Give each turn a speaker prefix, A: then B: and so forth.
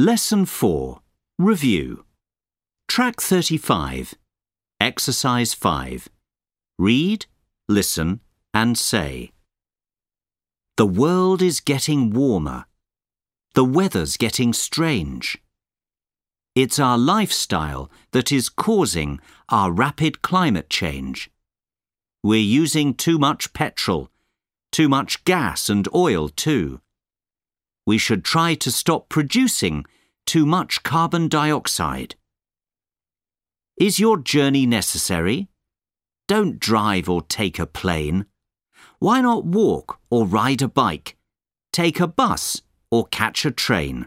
A: Lesson 4 Review Track 35 Exercise 5 Read, listen and say The world is getting warmer. The weather's getting strange. It's our lifestyle that is causing our rapid climate change. We're using too much petrol, too much gas and oil too. We should try to stop producing too much carbon dioxide. Is your journey necessary? Don't drive or take a plane. Why not walk or ride a bike, take a bus or catch a train?